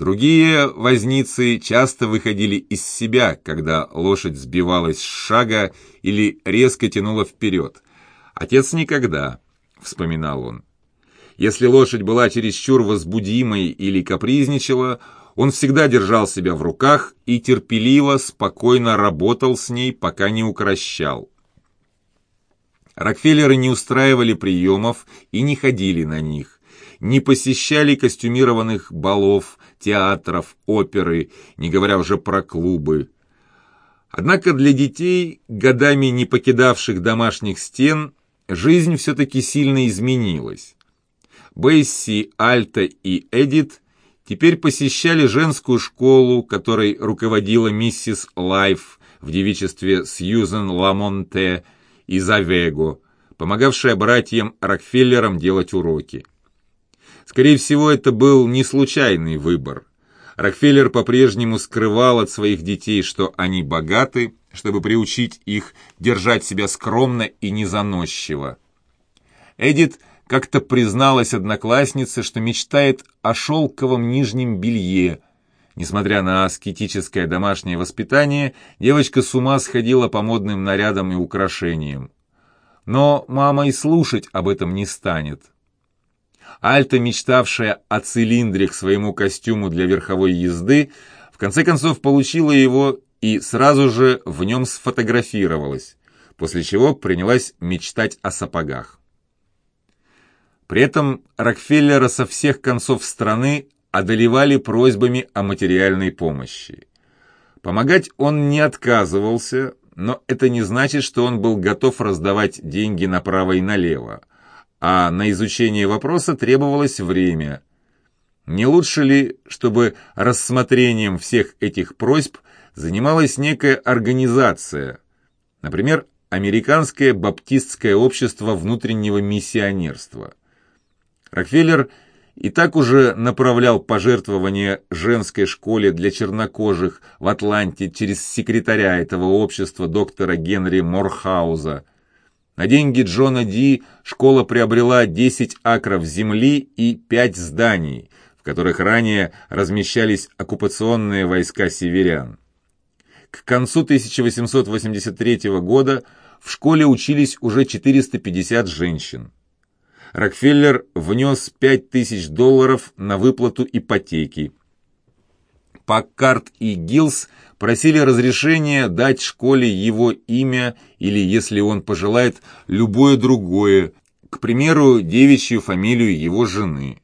Другие возницы часто выходили из себя, когда лошадь сбивалась с шага или резко тянула вперед. Отец никогда, вспоминал он. Если лошадь была чересчур возбудимой или капризничала, он всегда держал себя в руках и терпеливо, спокойно работал с ней, пока не укращал. Рокфеллеры не устраивали приемов и не ходили на них не посещали костюмированных балов, театров, оперы, не говоря уже про клубы. Однако для детей, годами не покидавших домашних стен, жизнь все-таки сильно изменилась. Бесси, Альта и Эдит теперь посещали женскую школу, которой руководила миссис Лайф в девичестве Сьюзен Ламонте из Авего, помогавшая братьям Рокфеллерам делать уроки. Скорее всего, это был не случайный выбор. Рокфеллер по-прежнему скрывал от своих детей, что они богаты, чтобы приучить их держать себя скромно и незаносчиво. Эдит как-то призналась однокласснице, что мечтает о шелковом нижнем белье. Несмотря на аскетическое домашнее воспитание, девочка с ума сходила по модным нарядам и украшениям. Но мама и слушать об этом не станет. Альта, мечтавшая о цилиндре к своему костюму для верховой езды, в конце концов получила его и сразу же в нем сфотографировалась, после чего принялась мечтать о сапогах. При этом Рокфеллера со всех концов страны одолевали просьбами о материальной помощи. Помогать он не отказывался, но это не значит, что он был готов раздавать деньги направо и налево а на изучение вопроса требовалось время. Не лучше ли, чтобы рассмотрением всех этих просьб занималась некая организация, например, Американское баптистское общество внутреннего миссионерства? Рокфеллер и так уже направлял пожертвования женской школе для чернокожих в Атланте через секретаря этого общества доктора Генри Морхауза, на деньги Джона Ди школа приобрела 10 акров земли и 5 зданий, в которых ранее размещались оккупационные войска северян. К концу 1883 года в школе учились уже 450 женщин. Рокфеллер внес 5000 долларов на выплату ипотеки. Паккарт и Гиллс просили разрешения дать школе его имя или, если он пожелает, любое другое, к примеру, девичью фамилию его жены.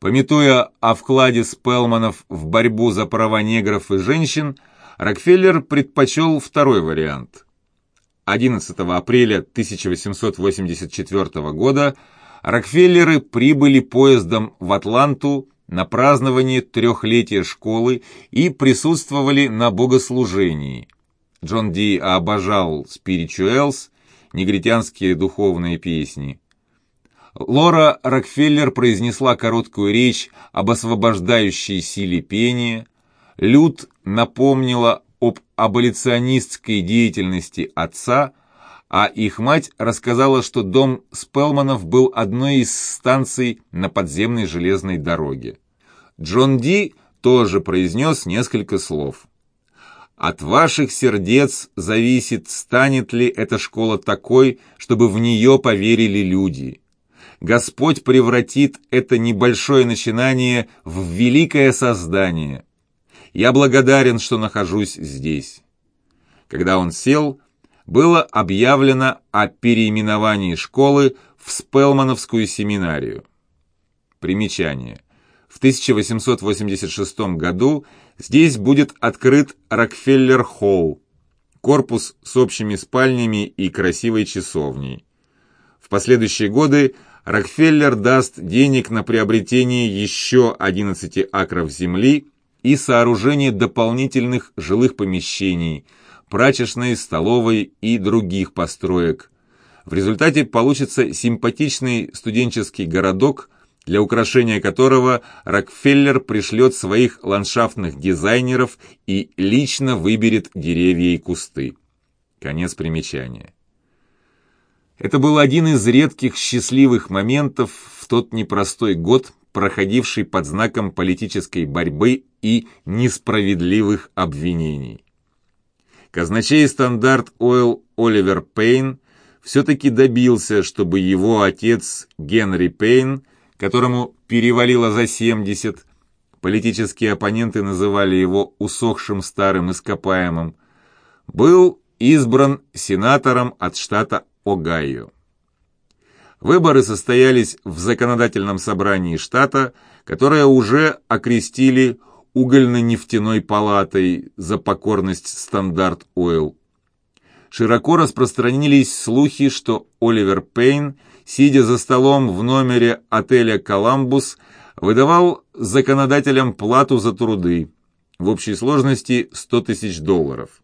Пометуя о вкладе Спелманов в борьбу за права негров и женщин, Рокфеллер предпочел второй вариант. 11 апреля 1884 года Рокфеллеры прибыли поездом в Атланту на праздновании трехлетия школы и присутствовали на богослужении. Джон Ди обожал спиричуэлс, негритянские духовные песни. Лора Рокфеллер произнесла короткую речь об освобождающей силе пения. Люд напомнила об аболиционистской деятельности отца – а их мать рассказала, что дом Спелманов был одной из станций на подземной железной дороге. Джон Ди тоже произнес несколько слов. «От ваших сердец зависит, станет ли эта школа такой, чтобы в нее поверили люди. Господь превратит это небольшое начинание в великое создание. Я благодарен, что нахожусь здесь». Когда он сел, было объявлено о переименовании школы в Спелмановскую семинарию. Примечание. В 1886 году здесь будет открыт Рокфеллер-холл, корпус с общими спальнями и красивой часовней. В последующие годы Рокфеллер даст денег на приобретение еще 11 акров земли и сооружение дополнительных жилых помещений – прачечной, столовой и других построек. В результате получится симпатичный студенческий городок, для украшения которого Рокфеллер пришлет своих ландшафтных дизайнеров и лично выберет деревья и кусты. Конец примечания. Это был один из редких счастливых моментов в тот непростой год проходивший под знаком политической борьбы и несправедливых обвинений. Казначей «Стандарт Ойл» Оливер Пейн все-таки добился, чтобы его отец Генри Пейн, которому перевалило за 70, политические оппоненты называли его усохшим старым ископаемым, был избран сенатором от штата Огайо. Выборы состоялись в законодательном собрании штата, которое уже окрестили угольно-нефтяной палатой за покорность стандарт Ойл. Широко распространились слухи, что Оливер Пейн, сидя за столом в номере отеля «Коламбус», выдавал законодателям плату за труды, в общей сложности 100 тысяч долларов.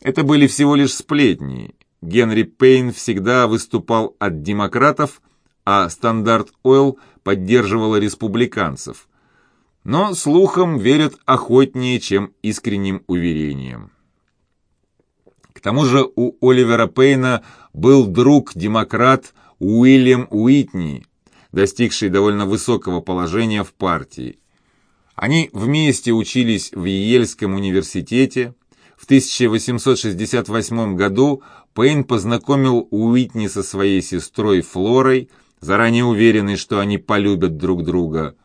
Это были всего лишь сплетни. Генри Пейн всегда выступал от демократов, а Стандарт Ойл поддерживала республиканцев. Но слухам верят охотнее, чем искренним уверениям. К тому же у Оливера Пейна был друг-демократ Уильям Уитни, достигший довольно высокого положения в партии. Они вместе учились в Йельском университете. В 1868 году Пейн познакомил Уитни со своей сестрой Флорой, заранее уверенный, что они полюбят друг друга.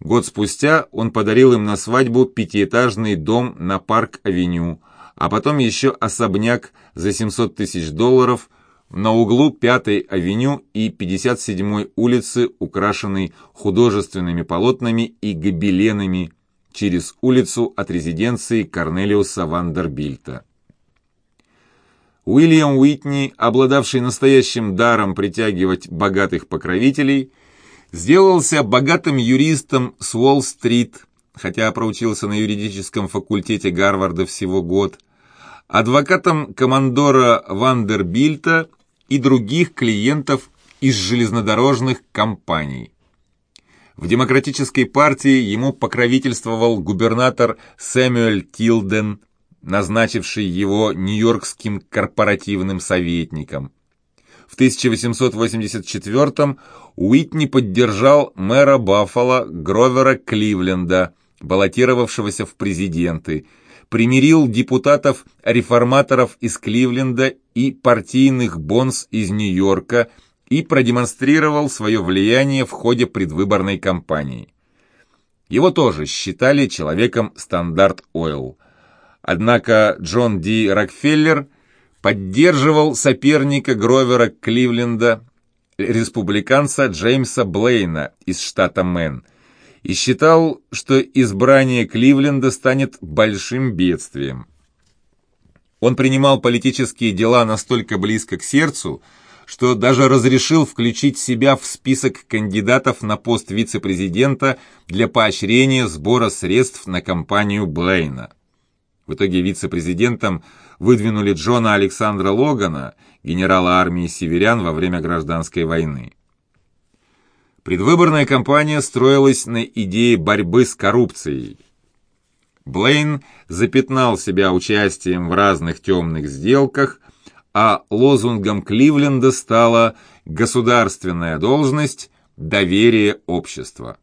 Год спустя он подарил им на свадьбу пятиэтажный дом на Парк-авеню, а потом еще особняк за 700 тысяч долларов на углу 5-й авеню и 57-й улицы, украшенный художественными полотнами и гобеленами через улицу от резиденции Корнелиуса Вандербильта. Уильям Уитни, обладавший настоящим даром притягивать богатых покровителей, сделался богатым юристом с Уолл-стрит, хотя проучился на юридическом факультете Гарварда всего год, адвокатом командора Вандербильта и других клиентов из железнодорожных компаний. В Демократической партии ему покровительствовал губернатор Сэмюэль Тилден, назначивший его нью-йоркским корпоративным советником. В 1884 Уитни поддержал мэра Баффало Гровера Кливленда, баллотировавшегося в президенты, примирил депутатов-реформаторов из Кливленда и партийных бонс из Нью-Йорка и продемонстрировал свое влияние в ходе предвыборной кампании. Его тоже считали человеком стандарт Ойл. Однако Джон Ди Рокфеллер поддерживал соперника Гровера Кливленда, республиканца Джеймса Блейна из штата Мэн – и считал, что избрание Кливленда станет большим бедствием. Он принимал политические дела настолько близко к сердцу, что даже разрешил включить себя в список кандидатов на пост вице-президента для поощрения сбора средств на кампанию Блейна. В итоге вице-президентом выдвинули Джона Александра Логана, генерала армии северян во время гражданской войны. Предвыборная кампания строилась на идее борьбы с коррупцией. Блейн запятнал себя участием в разных темных сделках, а лозунгом Кливленда стала «государственная должность, доверие общества».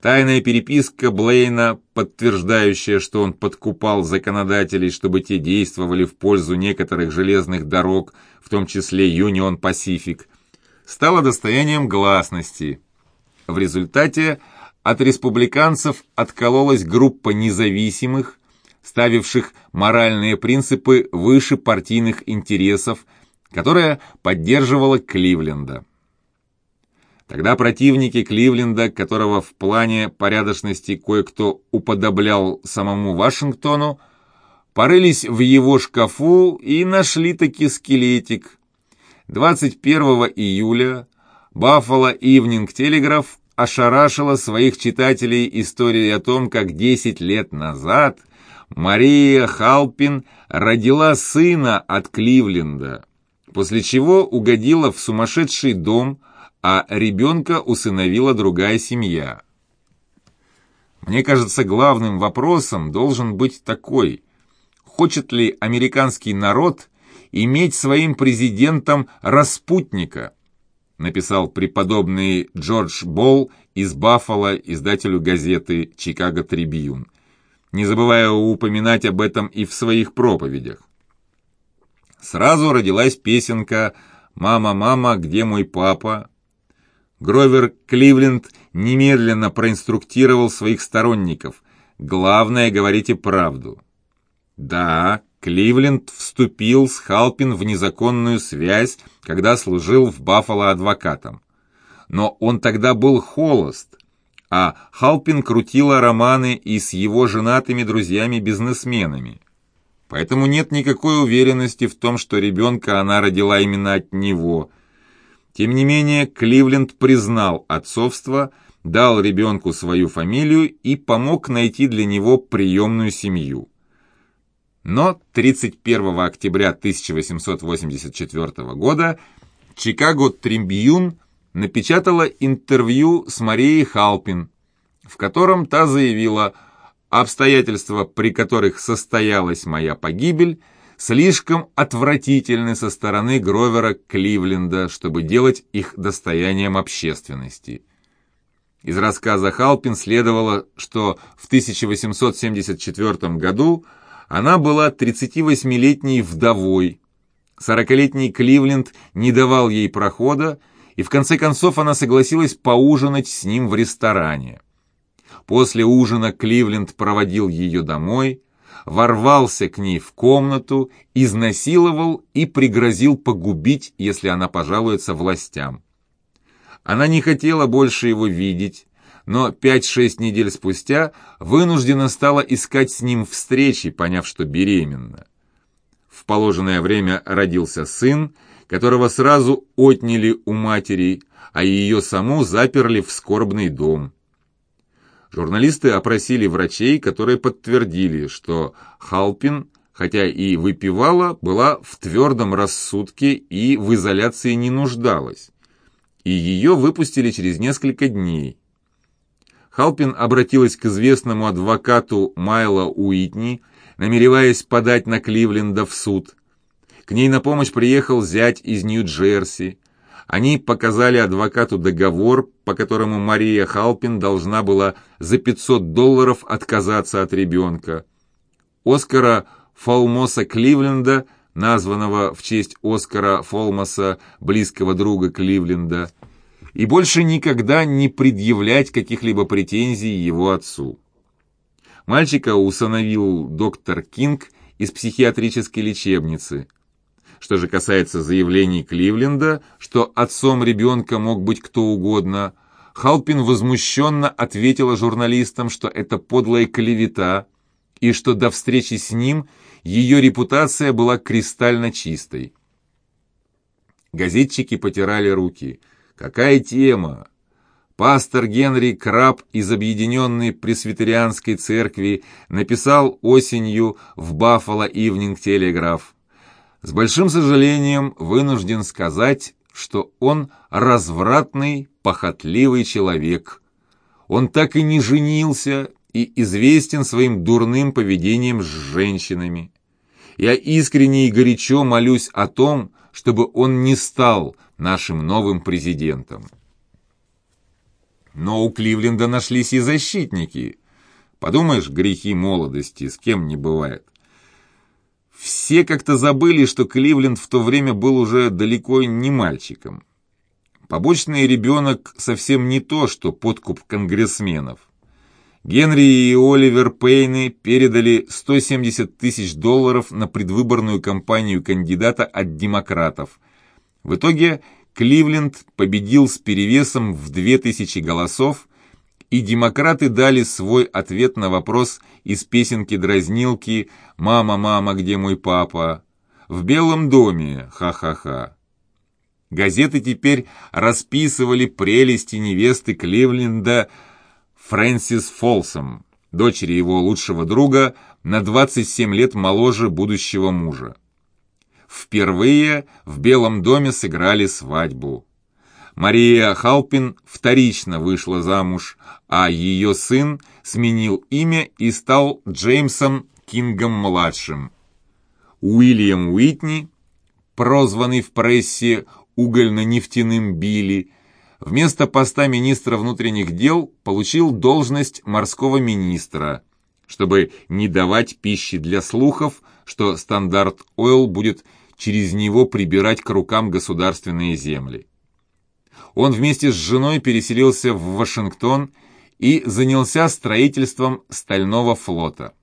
Тайная переписка Блейна, подтверждающая, что он подкупал законодателей, чтобы те действовали в пользу некоторых железных дорог, в том числе Юнион Пасифик, стало достоянием гласности. В результате от республиканцев откололась группа независимых, ставивших моральные принципы выше партийных интересов, которая поддерживала Кливленда. Тогда противники Кливленда, которого в плане порядочности кое-кто уподоблял самому Вашингтону, порылись в его шкафу и нашли таки скелетик, 21 июля Buffalo Evening Telegraph ошарашила своих читателей историей о том, как 10 лет назад Мария Халпин родила сына от Кливленда, после чего угодила в сумасшедший дом, а ребенка усыновила другая семья. Мне кажется, главным вопросом должен быть такой, хочет ли американский народ – иметь своим президентом распутника, написал преподобный Джордж Болл из Баффало издателю газеты «Чикаго Трибьюн», не забывая упоминать об этом и в своих проповедях. Сразу родилась песенка «Мама, мама, где мой папа?». Гровер Кливленд немедленно проинструктировал своих сторонников. «Главное, говорите правду». Да, Кливленд вступил с Халпин в незаконную связь, когда служил в Баффало адвокатом. Но он тогда был холост, а Халпин крутила романы и с его женатыми друзьями-бизнесменами. Поэтому нет никакой уверенности в том, что ребенка она родила именно от него. Тем не менее, Кливленд признал отцовство, дал ребенку свою фамилию и помог найти для него приемную семью. Но 31 октября 1884 года Чикаго Трибьюн напечатала интервью с Марией Халпин, в котором та заявила «Обстоятельства, при которых состоялась моя погибель, слишком отвратительны со стороны Гровера Кливленда, чтобы делать их достоянием общественности». Из рассказа Халпин следовало, что в 1874 году она была 38-летней вдовой. 40-летний Кливленд не давал ей прохода, и в конце концов она согласилась поужинать с ним в ресторане. После ужина Кливленд проводил ее домой, ворвался к ней в комнату, изнасиловал и пригрозил погубить, если она пожалуется властям. Она не хотела больше его видеть, но 5-6 недель спустя вынуждена стала искать с ним встречи, поняв, что беременна. В положенное время родился сын, которого сразу отняли у матери, а ее саму заперли в скорбный дом. Журналисты опросили врачей, которые подтвердили, что Халпин, хотя и выпивала, была в твердом рассудке и в изоляции не нуждалась. И ее выпустили через несколько дней. Халпин обратилась к известному адвокату Майла Уитни, намереваясь подать на Кливленда в суд. К ней на помощь приехал зять из Нью-Джерси. Они показали адвокату договор, по которому Мария Халпин должна была за 500 долларов отказаться от ребенка. Оскара Фолмоса Кливленда, названного в честь Оскара Фолмоса, близкого друга Кливленда, и больше никогда не предъявлять каких-либо претензий его отцу. Мальчика усыновил доктор Кинг из психиатрической лечебницы. Что же касается заявлений Кливленда, что отцом ребенка мог быть кто угодно, Халпин возмущенно ответила журналистам, что это подлая клевета, и что до встречи с ним ее репутация была кристально чистой. Газетчики потирали руки – Какая тема? Пастор Генри Краб из Объединенной Пресвитерианской Церкви написал осенью в Баффало Ивнинг Телеграф. С большим сожалением вынужден сказать, что он развратный, похотливый человек. Он так и не женился и известен своим дурным поведением с женщинами. Я искренне и горячо молюсь о том, чтобы он не стал нашим новым президентом. Но у Кливленда нашлись и защитники. Подумаешь, грехи молодости, с кем не бывает. Все как-то забыли, что Кливленд в то время был уже далеко не мальчиком. Побочный ребенок совсем не то, что подкуп конгрессменов. Генри и Оливер Пейны передали 170 тысяч долларов на предвыборную кампанию кандидата от демократов. В итоге Кливленд победил с перевесом в 2000 голосов, и демократы дали свой ответ на вопрос из песенки-дразнилки «Мама, мама, где мой папа?» «В Белом доме, ха-ха-ха». Газеты теперь расписывали прелести невесты Кливленда – Фрэнсис Фолсом, дочери его лучшего друга, на 27 лет моложе будущего мужа. Впервые в Белом доме сыграли свадьбу. Мария Халпин вторично вышла замуж, а ее сын сменил имя и стал Джеймсом Кингом-младшим. Уильям Уитни, прозванный в прессе угольно-нефтяным Билли, вместо поста министра внутренних дел получил должность морского министра, чтобы не давать пищи для слухов, что Стандарт Ойл будет через него прибирать к рукам государственные земли. Он вместе с женой переселился в Вашингтон и занялся строительством стального флота.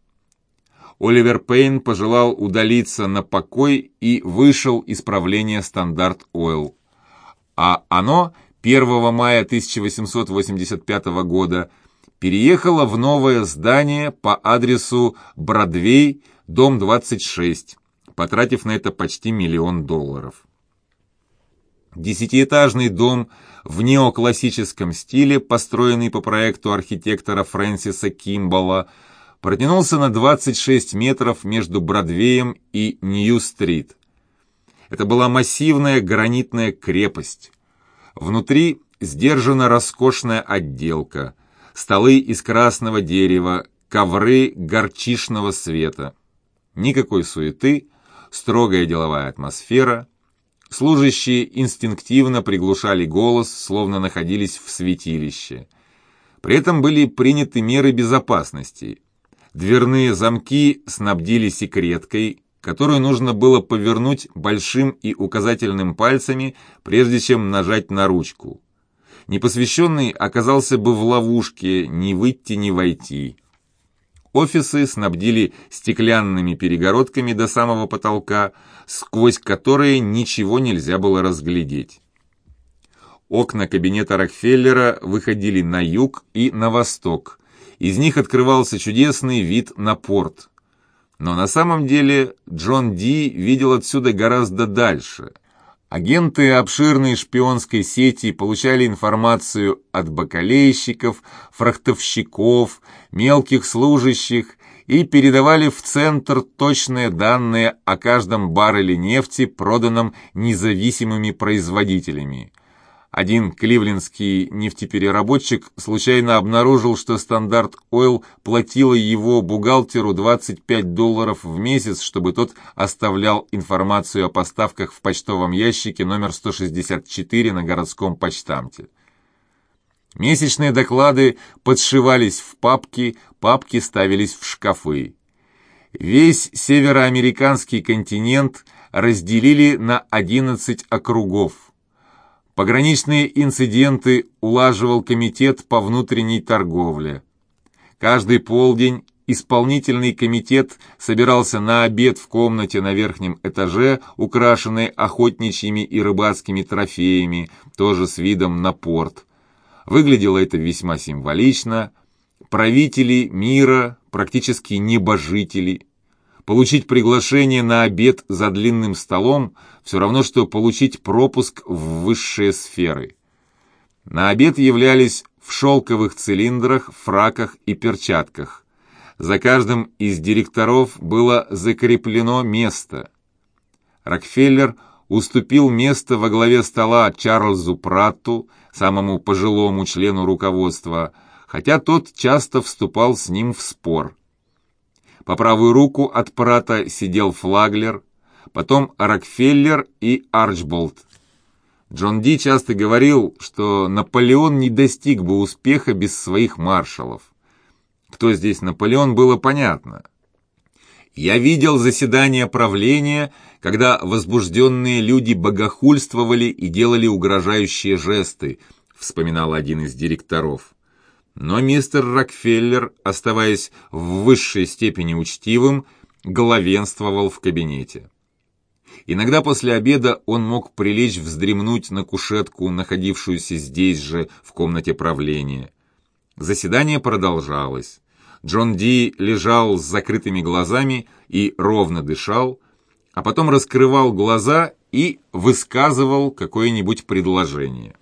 Оливер Пейн пожелал удалиться на покой и вышел из правления Стандарт Ойл. А оно 1 мая 1885 года переехало в новое здание по адресу Бродвей, дом 26, потратив на это почти миллион долларов. Десятиэтажный дом в неоклассическом стиле, построенный по проекту архитектора Фрэнсиса Кимбала, протянулся на 26 метров между Бродвеем и Нью-стрит. Это была массивная гранитная крепость. Внутри сдержана роскошная отделка, столы из красного дерева, ковры горчишного света. Никакой суеты, строгая деловая атмосфера. Служащие инстинктивно приглушали голос, словно находились в святилище. При этом были приняты меры безопасности. Дверные замки снабдили секреткой, которую нужно было повернуть большим и указательным пальцами, прежде чем нажать на ручку. Непосвященный оказался бы в ловушке ни выйти, ни войти. Офисы снабдили стеклянными перегородками до самого потолка, сквозь которые ничего нельзя было разглядеть. Окна кабинета Рокфеллера выходили на юг и на восток, из них открывался чудесный вид на порт. Но на самом деле Джон Ди видел отсюда гораздо дальше. Агенты обширной шпионской сети получали информацию от бакалейщиков, фрахтовщиков, мелких служащих и передавали в центр точные данные о каждом барреле нефти, проданном независимыми производителями – один кливлендский нефтепереработчик случайно обнаружил, что Стандарт Ойл платила его бухгалтеру 25 долларов в месяц, чтобы тот оставлял информацию о поставках в почтовом ящике номер 164 на городском почтамте. Месячные доклады подшивались в папки, папки ставились в шкафы. Весь североамериканский континент разделили на 11 округов. Пограничные инциденты улаживал комитет по внутренней торговле. Каждый полдень исполнительный комитет собирался на обед в комнате на верхнем этаже, украшенной охотничьими и рыбацкими трофеями, тоже с видом на порт. Выглядело это весьма символично. Правители мира, практически небожители, Получить приглашение на обед за длинным столом все равно, что получить пропуск в высшие сферы. На обед являлись в шелковых цилиндрах, фраках и перчатках. За каждым из директоров было закреплено место. Рокфеллер уступил место во главе стола Чарльзу Пратту, самому пожилому члену руководства, хотя тот часто вступал с ним в спор. По правую руку от Прата сидел Флаглер, потом Рокфеллер и Арчболд. Джон Ди часто говорил, что Наполеон не достиг бы успеха без своих маршалов. Кто здесь Наполеон, было понятно. Я видел заседания правления, когда возбужденные люди богохульствовали и делали угрожающие жесты, вспоминал один из директоров. Но мистер Рокфеллер, оставаясь в высшей степени учтивым, главенствовал в кабинете. Иногда после обеда он мог прилечь вздремнуть на кушетку, находившуюся здесь же, в комнате правления. Заседание продолжалось. Джон Ди лежал с закрытыми глазами и ровно дышал, а потом раскрывал глаза и высказывал какое-нибудь предложение.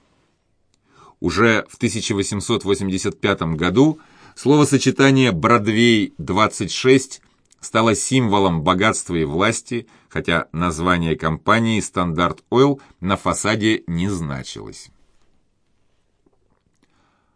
Уже в 1885 году словосочетание «Бродвей-26» стало символом богатства и власти, хотя название компании «Стандарт Ойл» на фасаде не значилось.